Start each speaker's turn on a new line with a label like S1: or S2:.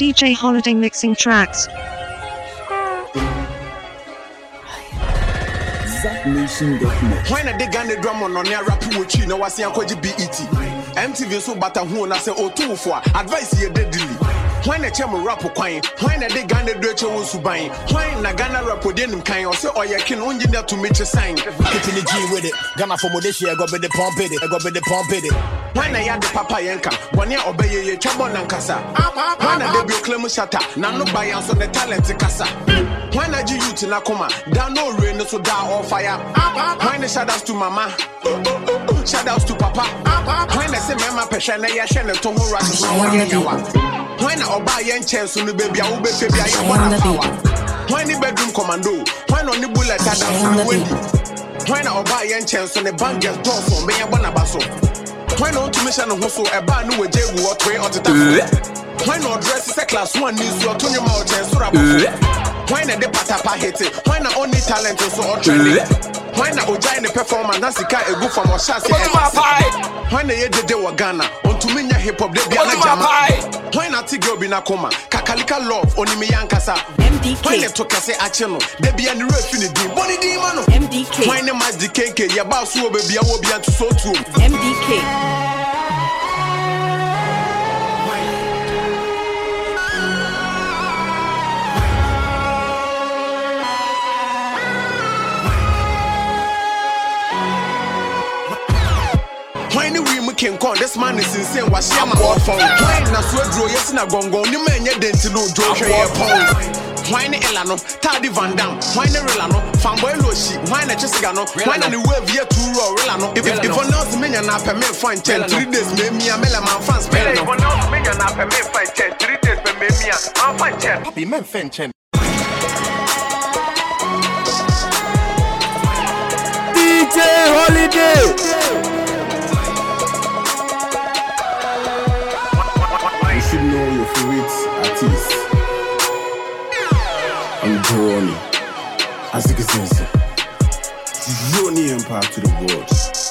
S1: DJ Holiday mixing tracks.
S2: When I dig on the drum on rap with you, I see BET. MTV so who say O2 for advice ye deadly. When I chemo rap kwine, when I dig on the dreche wo suban, when na Ghana rap denim kan o say oyekin onye na to meet sign.
S3: Kitchen the G with it. Ghana for Modeshi, I got be the pump it. I got be the pump it.
S2: When I had the papa yenka, one year obey ye chabo nankasa. When I debut claim shata, na no buy so the talent kasa. When I do youth na koma, down no rain so down all fire. When I shout outs to mama, shout outs to papa. When I say mama pesha na ya shene to ho right so one. When I oba yen chance no baby, I will be baby, I am one power. When the bedroom commando, when on the bullet I dance the windy. When I oba yen chance on the bank get door for me, I wanna basso. When on to mission and hustle, a bar new jay who are tray on the top. When no dress is a class one news, you are Tony Mao chance to when the patapa hit it, when the only talent is so trendy. When the Ojai performance, that's the kind of good from our shots. When the Yede de Wagana, on to me hip hop, they be a jama. When I take your binakoma, Kakalika love, only me yankasa. When they
S4: MDK.
S2: took us a channel, they be any refinity. Bonnie D mano.
S4: MDK.
S2: When the match the KK, your boss will be a will be to so true.
S4: MDK.
S2: When we can call this man is insane, was Yama or phone. Na so draw yes na gongo, ni man no draw your phone. When the Elano, Taddy Van Dam, the Relano, Fanboy Loshi, when the Chesigano, when the wave ye two row Relano. If if for now, me and I permit fine ten, three days, me me a melaman fans pay. For now, me and I permit fine ten, three days, me me a fine ten.
S3: Happy men fenchen.
S5: DJ
S6: Your favorite. I'm Johnny. As you can sense, Empire to the world.